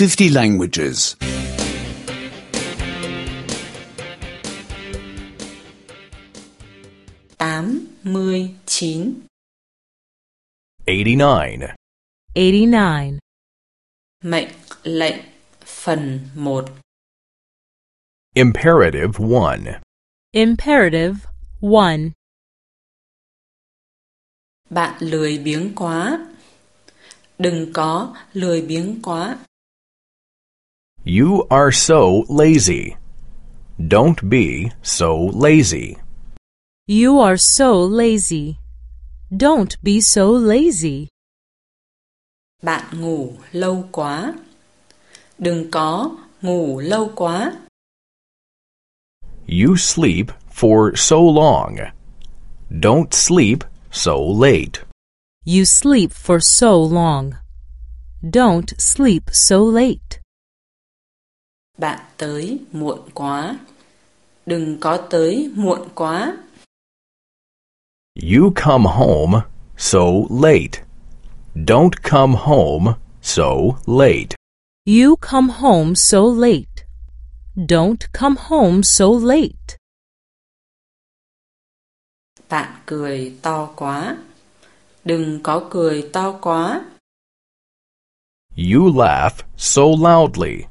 50 languages. 89 89. 89. Mệnh lệnh phần 1 Imperative 1. Imperative 1. Bạn lười biếng quá. Đừng có lười biếng quá. You are so lazy. Don't be so lazy. You are so lazy. Don't be so lazy. Bạn ngủ lâu quá. Đừng có ngủ lâu quá. You sleep for so long. Don't sleep so late. You sleep for so long. Don't sleep so late. Bạn tới muộn quá. Đừng có tới muộn quá. You come home so late. Don't come home so late. You come home so late. Don't come home so late. Bạn cười to quá. Đừng có cười to quá. You laugh so loudly.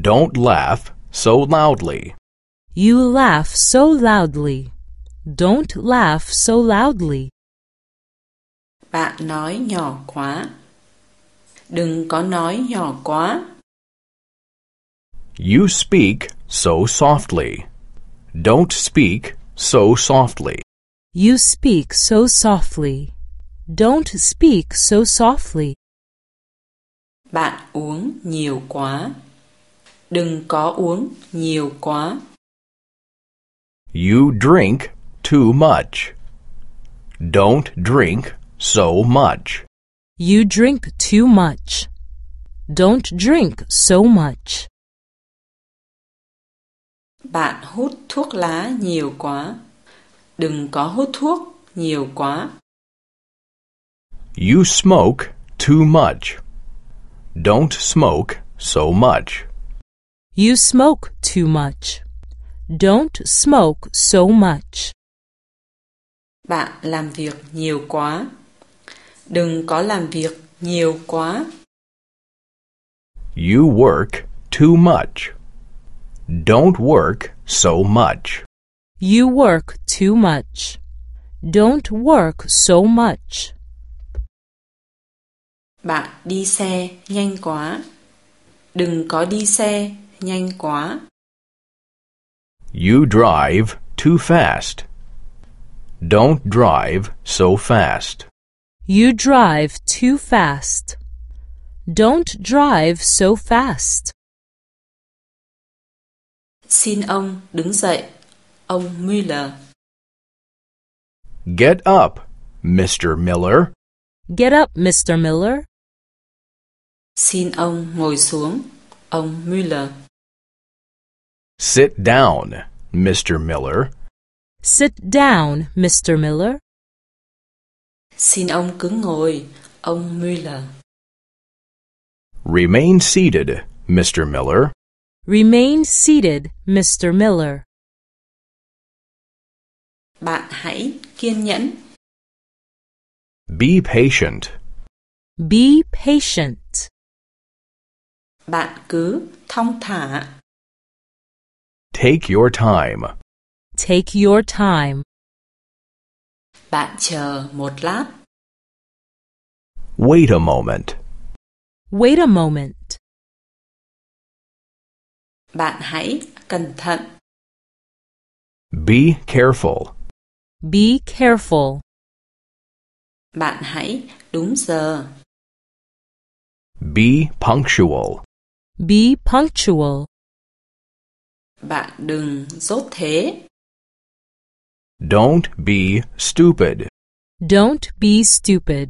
Don't laugh so loudly. You laugh so loudly. Don't laugh so loudly. Bạn nói nhỏ quá. Đừng có nói nhỏ quá. You speak so softly. Don't speak so softly. You speak so softly. Don't speak so softly. Bạn uống nhiều quá. Đừng có uống nhiều quá. You drink too much. Don't drink so much. You drink too much. Don't drink so much. Bạn hút thuốc lá nhiều quá. Đừng có hút thuốc nhiều quá. You smoke too much. Don't smoke so much. You smoke too much. Don't smoke so much. Bạn làm việc nhiều quá. Đừng có làm việc nhiều quá. You work too much. Don't work so much. You work too much. Don't work so much. Bạn đi xe nhanh quá. Đừng có đi xe nhanh quá. You drive too fast. Don't drive so fast. You drive too fast. Don't drive so fast. Xin ông đứng dậy. Ông Müller. Get up, Mr. Miller. Get up, Mr. Miller. Xin ông ngồi xuống. Ông Müller. Sit down, Mr. Miller. Sit down, Mr. Miller. Xin ông cứ ngồi. Ông Müller. Remain seated, Mr. Miller. Remain seated, Mr. Miller. Bạn hãy kiên nhẫn. Be patient. Be patient. Bạn cứ thong thả. Take your time. Take your time. Bạn chờ một lát. Wait a moment. Wait a moment. Bạn hãy cẩn thận. Be careful. Be careful. Bạn hãy đúng giờ. Be punctual. Be punctual. Bạn đừng dốt thế. Don't be stupid. Don't be stupid.